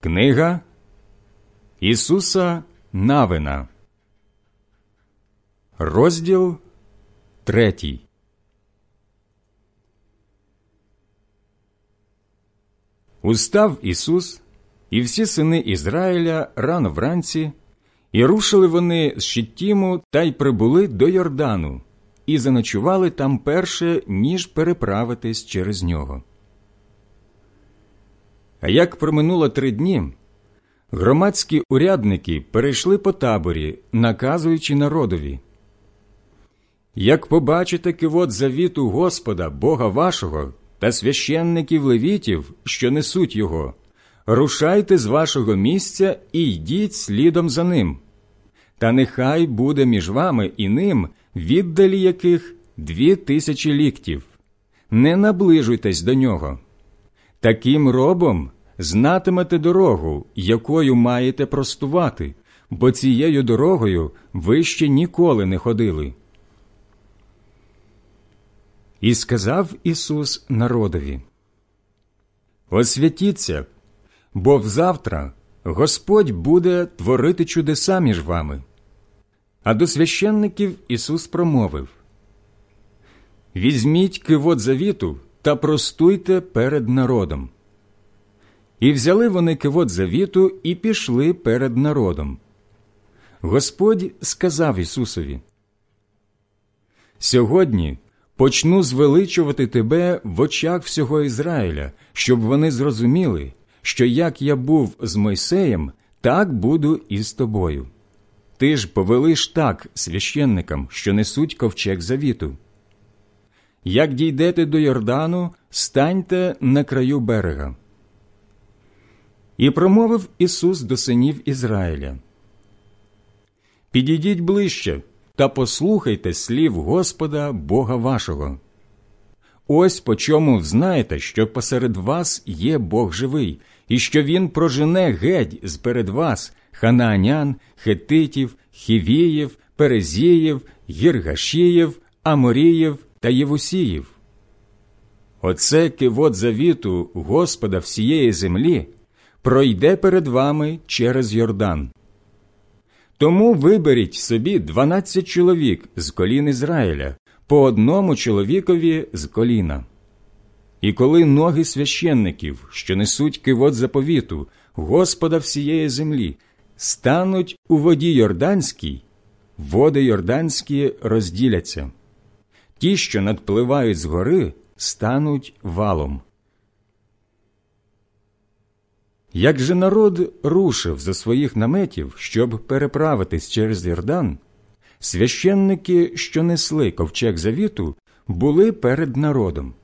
Книга Ісуса Навина, розділ третій. Устав Ісус і всі сини Ізраїля рано вранці, і рушили вони з Щиттіму та й прибули до Йордану, і заночували там перше, ніж переправитись через нього. А як проминуло три дні, громадські урядники перейшли по таборі, наказуючи народові. Як побачите кивот завіту Господа, Бога вашого та священників левітів, що несуть його, рушайте з вашого місця і йдіть слідом за ним. Та нехай буде між вами і ним, віддалі яких дві тисячі ліктів. Не наближуйтесь до нього. Таким робом знатимете дорогу, якою маєте простувати, бо цією дорогою ви ще ніколи не ходили. І сказав Ісус народові: Освятіться, бо взавтра Господь буде творити чудеса між вами. А до священників Ісус промовив Візьміть кивот завіту та простуйте перед народом. І взяли вони кивот завіту і пішли перед народом. Господь сказав Ісусові: Сьогодні почну звеличувати тебе в очах всього Ізраїля, щоб вони зрозуміли, що як я був з Мойсеєм, так буду і з тобою. Ти ж повелиш так священникам, що несуть ковчег завіту. Як дійдете до Йордану, станьте на краю берега. І промовив Ісус до синів Ізраїля. Підійдіть ближче та послухайте слів Господа Бога вашого. Ось по чому знаєте, що посеред вас є Бог живий, і що Він прожене геть з перед вас ханаанян, хетитів, хівіїв, перезіїв, гіргашіїв, аморіїв та євусіїв. Оце кивот завіту Господа всієї землі пройде перед вами через Йордан. Тому виберіть собі дванадцять чоловік з колін Ізраїля, по одному чоловікові з коліна. І коли ноги священників, що несуть кивот заповіту, Господа всієї землі, стануть у воді Йорданській, води Йорданські розділяться. Ті, що надпливають з гори, стануть валом. Як же народ рушив за своїх наметів, щоб переправитись через Йордан, священники, що несли ковчег завіту, були перед народом.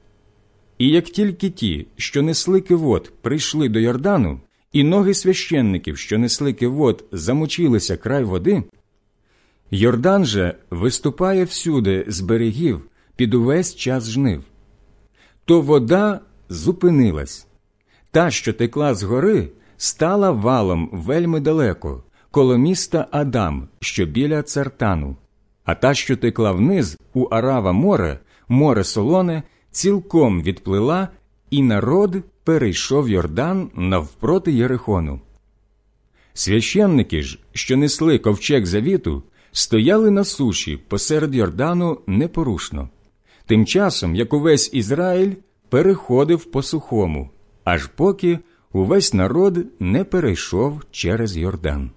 І як тільки ті, що несли кивот, прийшли до Йордану, і ноги священників, що несли кивот, замочилися край води, Йордан же виступає всюди з берегів під увесь час жнив, то вода зупинилась. Та, що текла згори, стала валом вельми далеко, коло міста Адам, що біля цартану, а та, що текла вниз у Арава море, море солоне, цілком відплила, і народ перейшов Йордан навпроти Єрихону. Священники ж, що несли ковчег завіту, стояли на суші посеред Йордану непорушно. Тим часом, як увесь Ізраїль переходив по сухому аж поки увесь народ не перейшов через Йордан.